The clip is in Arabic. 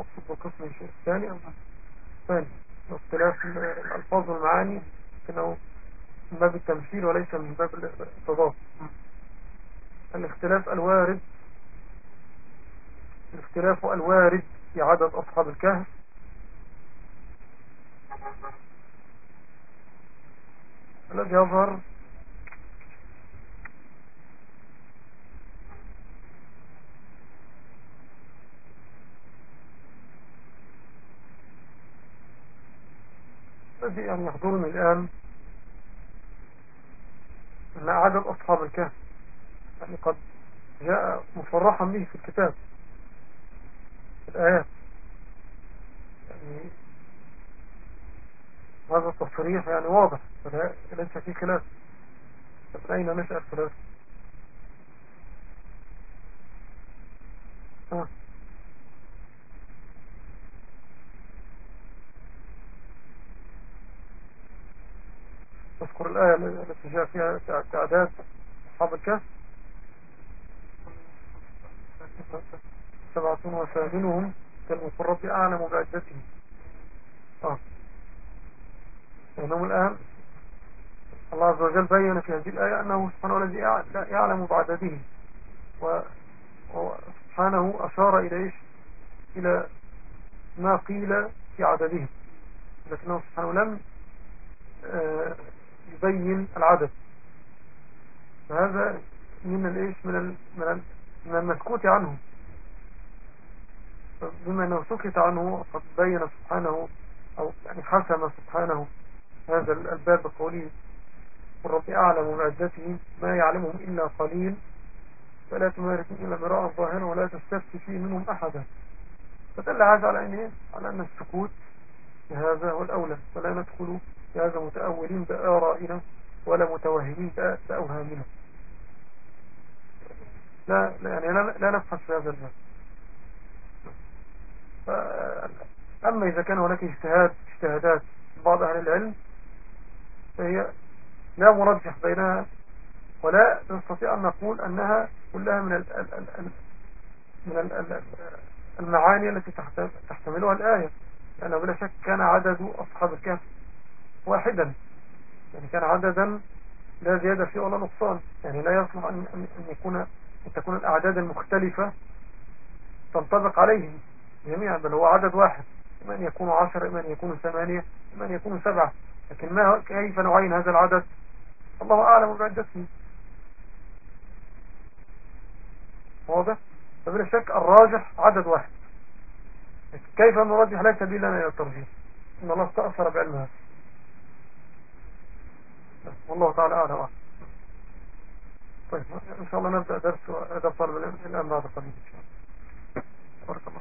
مقصود بالقسم شيء ثاني أم ثاني واختلاف الألفاظ والمعاني كأنه من باب التمثيل وليس من باب التضاد. الاختلاف الوارد الاختلاف الوارد في عدد أصحاب الكهف. الذي يظهر الذي يعني يحضرني الآن أن عدد أصحاب الكهف. يعني قد جاء مصرحا به في الكتاب في الآيات. يعني هذا التصريح يعني واضح ليس في خلاف. من أين نشأ الخلاف آه. تذكر الآية التي جاء فيها تعداد أصحاب الكهف. سبعة وثامنهم كالمفرط أعلم بعدتهم آه. وإنهم الآن الله عز وجل بين في هذه الآية أنه سبحانه الذي يعلم بعدده وسبحانه أشار إلى إيش؟ إلى ما قيل في عددهم. لكنه سبحانه لم يبين العدد. فهذا من الإيش؟ من من المسكوت عنه. بما إنه سكت عنه قد بين سبحانه أو يعني حسم سبحانه هذا الباب بقوله والرب أعلم بعدته ما يعلمهم إلا قليل. فلا تمارس إلا مراء ظاهرا ولا تستفتي فيه منهم أحدا. فدل هذا على إيه؟ على أن السكوت هذا هو الأولى فلا ندخل في هذا متأولين بآرائنا ولا متوهمين بأوهامنا. لا يعني لا, لا نبحث في هذا الباب. أما إذا كان هناك اجتهاد اجتهادات بعض أهل العلم فهي لا مرجح بينها ولا نستطيع أن نقول أنها كلها من من المعاني التي تحتملها الآية. لأنه بلا شك كان عدد أصحاب الكهف واحدا. يعني كان عددا لا زيادة فيه ولا نقصان. يعني لا يصلح أن, أن يكون أن تكون الأعداد المختلفة تنطبق عليهم جميعا بل هو عدد واحد. إما أن يكونوا عشر إما أن يكونوا ثمانية إما أن يكونوا سبعة. لكن ما كيف نعين هذا العدد؟ الله أعلم بعدته واضح؟ فبلا شك الراجح عدد واحد. كيف نرجح لا سبيل لنا إلى الترجيح؟ إن الله استأثر بعلمها. والله تعالى أعلم. طيب إن شاء الله نبدأ درس العلم الآن بعد قليل إن شاء الله. بارك الله